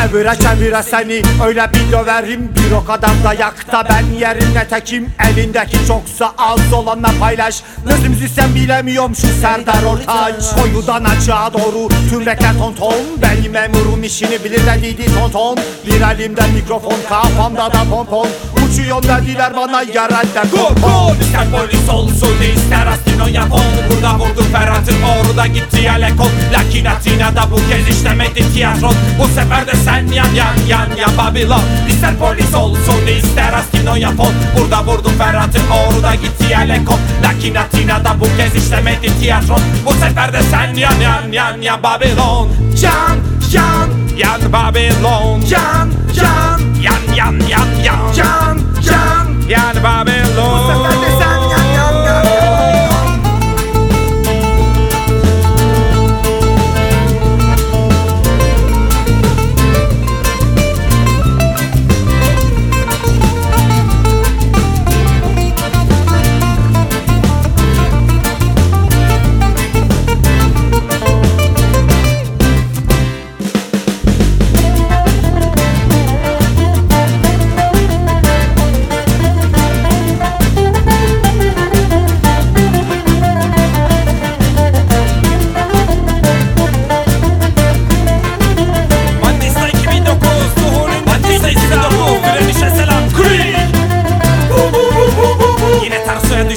Çevire çevire seni. Öyle bir döverim Bir o kadar dayakta ben yerine tekim Elindeki çoksa az olanla paylaş. Nasıl sen bilemiyorum şu Serdar Ortaç. Koyudan açığa doğru tüm rekler ton. Ton Benim memurum işini bilir dediydi ton ton. Bir elimde mikrofon kafamda da pompon Uçuyorum dediler bana yerelde Go go. İster polis olsun ister astino yapon Burada vurdu Ferhat'ın orada gitti Alekon Lakin Atina'da bu kez işlemedi tiyatron Bu sefer de sen yan yan yan yan Babilon. İster polis olsun ister astino yapon. Burada vurdu Ferhat'ın orada gitti Alekon Lakin Atina'da bu kez işlemedi tiyatron Bu sefer de sen yan yan yan yan Babilon. Yan yan yan Babilon. Yan yan. Yan yan yan yan. Yan yan. Yan Babilon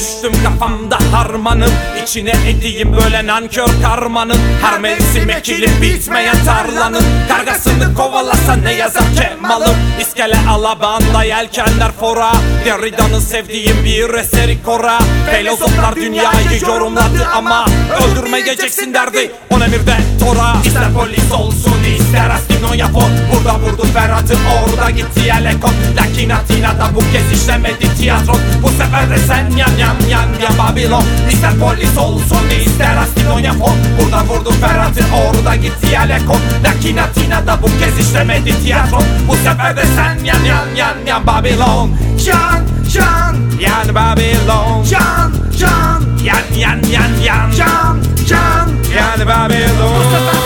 düştüm kafamda harmanın İçine edeyim böyle nankör karmanın. Her mevsim ekilip bitmeyen tarlanın Kargasını kovalasa ne yazar kemalım? İskele alabanda yelkenler fora Derrida'nın sevdiğim bir eseri kora. Filozoflar dünyayı yorumladı ama Öldürmeyeceksin derdi. On emirde tora? İster polis olsun ister astino yapon Burada vurdu Ferhat'ı orada gitti Yelekon Lakin Atina'da bu kez işlemedi tiyatron Bu sefer de sen yan yan yan yan Babilon. İster polis olsun ister astino yapon Burada vurdu Ferhat'ı orada gitti Yelekon Lakin Atina'da bu kez işlemedi tiyatron Bu sefer de sen yan yan yan yan Babilon. Yan yan yan Babilon. Yan yan yan yan yan yan. Yan yan yan Babilon. Bu sefer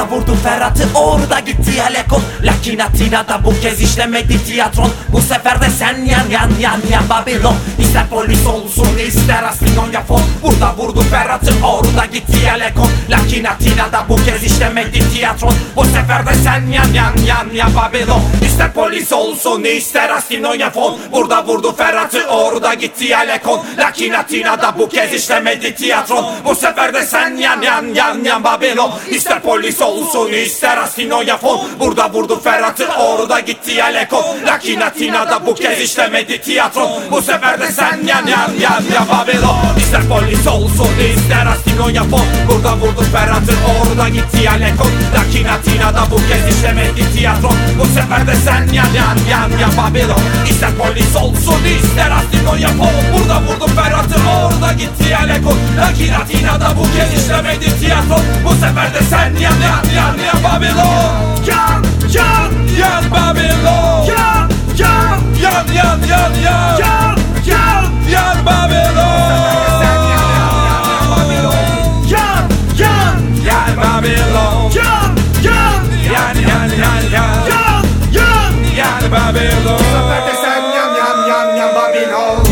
yapon Burada vurdu Ferhat'ı orada gitti Alekon. Lakin Atina'da bu kez işlemedi tiyatron. Bu sefer de sen yan yan yan yan Babilon. İster polis olsun ister astino yapon. Burada vurdu Ferhat'ı orada gitti Alekon Lakin Atina'da bu kez işlemedi tiyatron. Bu sefer de sen yan yan yan yan Babilon İster polis olsun ister astino yapon Burada vurdu Ferhat'ı orada gitti Alekon. Lakin Atina'da bu kez işlemedi tiyatron. Bu sefer de sen yan yan yan yan Babilon İster polis olsun ister astino yapon Burada vurdu Ferhat'ı orada gitti Alekon. Lakin Atina'da bu kez işlemedi tiyatron. Bu sefer de sen yan yan yan yan Babilon İster polis olsun ister astino yapon Burada vurdu Ferhat'ı orada gitti Alekon Lakin Atina'da bu kez işlemedi tiyatron Bu sefer de sen yan yan yan yan Babilon İster polis olsun ister astino yapon Burada vurdu Ferhat'ı orada gitti Alekon Lakin Atina'da bu kez işlemedi tiyatron Bu sefer de sen yan yan yan yan Babilon Hello. Stop at the sun, yum, yum, yum, yum, Babylon.